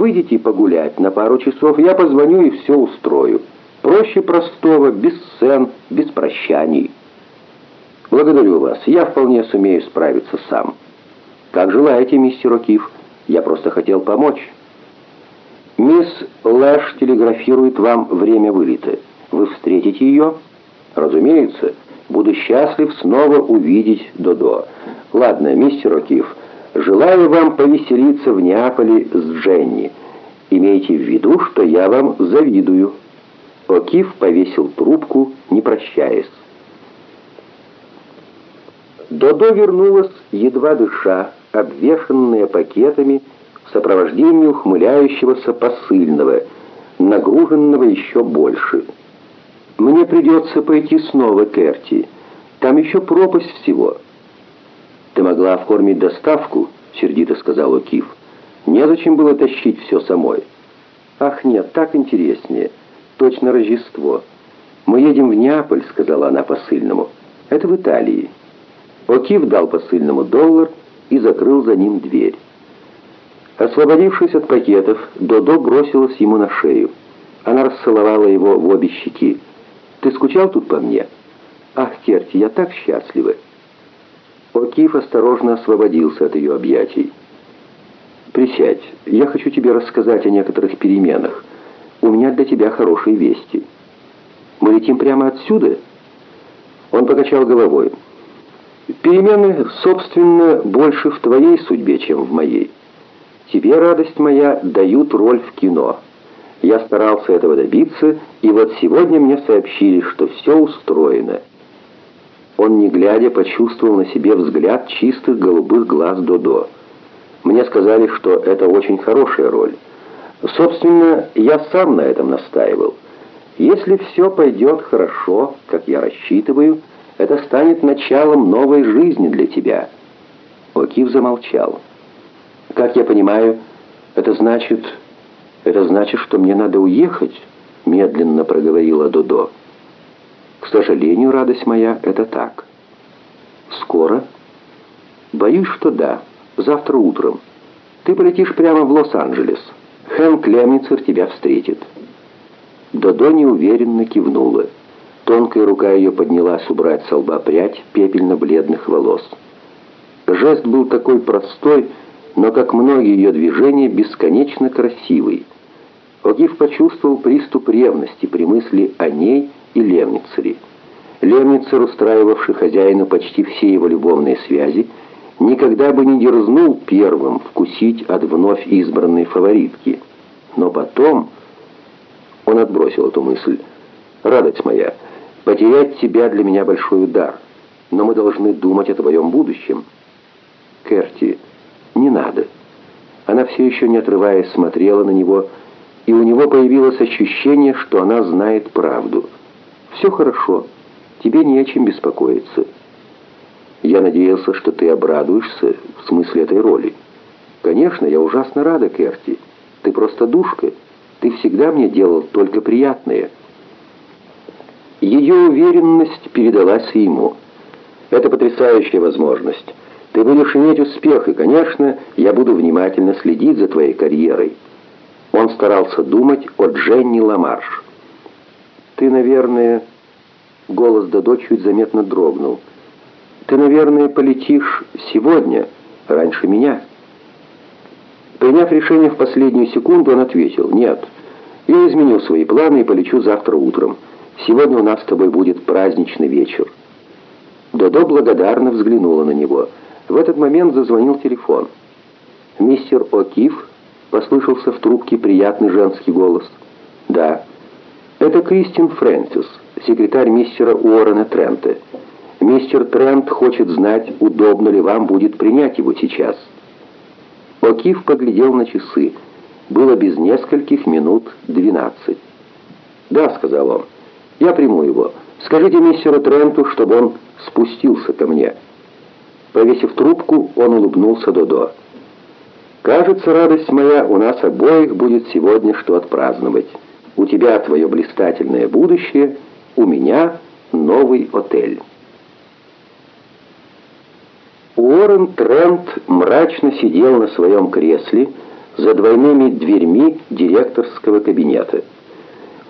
Выйдите погулять на пару часов, я позвоню и все устрою. Проще простого, без сцен, без прощаний. Благодарю вас, я вполне сумею справиться сам. Как желаете, мистер О'Кив, я просто хотел помочь. Мисс Лэш телеграфирует вам время вылета. Вы встретите ее? Разумеется. Буду счастлив снова увидеть Додо. Ладно, мистер О'Кив, желаю вам повеселиться в Неаполе с Дженни. Имейте в виду, что я вам завидую. О'Кив повесил трубку, не прощаясь. Додо вернулась, едва дыша, обвешанная пакетами, в сопровождении ухмыляющегося посыльного, нагруженного еще больше. «Мне придется пойти снова, Керти. Там еще пропасть всего». «Ты могла оформить доставку?» — сердито сказал О'Кив. «Незачем было тащить все самой». «Ах, нет, так интереснее. Точно Рождество. Мы едем в Неаполь», — сказала она посыльному. «Это в Италии». О'Кив дал посыльному доллар и закрыл за ним дверь. Освободившись от пакетов, Додо бросилась ему на шею. Она расцеловала его в обе щеки. Ты скучал тут по мне? Ах, Керти, я так счастлива. Окиф осторожно освободился от ее объятий. «Присядь, я хочу тебе рассказать о некоторых переменах. У меня для тебя хорошие вести. Мы летим прямо отсюда?» Он покачал головой. «Перемены, собственно, больше в твоей судьбе, чем в моей. Тебе, радость моя, дают роль в кино». Я старался этого добиться, и вот сегодня мне сообщили, что все устроено. Он, не глядя, почувствовал на себе взгляд чистых голубых глаз Додо. Мне сказали, что это очень хорошая роль. Собственно, я сам на этом настаивал. Если все пойдет хорошо, как я рассчитываю, это станет началом новой жизни для тебя. Окив замолчал. Как я понимаю, это значит... «Это значит, что мне надо уехать?» — медленно проговорила Додо. «К сожалению, радость моя, это так». «Скоро?» «Боюсь, что да. Завтра утром. Ты полетишь прямо в Лос-Анджелес. Хэн Клемницер тебя встретит». Додо неуверенно кивнула. Тонкая рука ее поднялась убрать с лба прядь пепельно-бледных волос. Жест был такой простой, но, как многие ее движения, бесконечно красивый. Огив почувствовал приступ ревности при мысли о ней и Лемницере. Лемницер, устраивавший хозяину почти все его любовные связи, никогда бы не дерзнул первым вкусить от вновь избранной фаворитки. Но потом он отбросил эту мысль. «Радость моя, потерять тебя для меня большой удар, но мы должны думать о твоем будущем». «Керти, не надо». Она все еще не отрываясь смотрела на него, и у него появилось ощущение, что она знает правду. «Все хорошо, тебе не о чем беспокоиться». «Я надеялся, что ты обрадуешься в смысле этой роли». «Конечно, я ужасно рада, Керти. Ты просто душка. Ты всегда мне делал только приятное». Ее уверенность передалась и ему. «Это потрясающая возможность. Ты будешь иметь успех, и, конечно, я буду внимательно следить за твоей карьерой». Он старался думать о Дженни Ламарш. «Ты, наверное...» Голос Додо чуть заметно дрогнул. «Ты, наверное, полетишь сегодня, раньше меня?» Приняв решение в последнюю секунду, он ответил, «Нет, я изменил свои планы и полечу завтра утром. Сегодня у нас с тобой будет праздничный вечер». Додо благодарно взглянула на него. В этот момент зазвонил телефон. Мистер О'Кив Послышался в трубке приятный женский голос. «Да, это Кристин Фрэнсис, секретарь мистера Уоррена Трента. Мистер Трент хочет знать, удобно ли вам будет принять его сейчас». Окиф поглядел на часы. Было без нескольких минут двенадцать. «Да», — сказал он, — «я приму его. Скажите мистеру Тренту, чтобы он спустился ко мне». Повесив трубку, он улыбнулся Додо. Кажется, радость моя, у нас обоих будет сегодня что отпраздновать. У тебя твое блистательное будущее, у меня новый отель. Уоррен Трент мрачно сидел на своем кресле, за двойными дверьми директорского кабинета.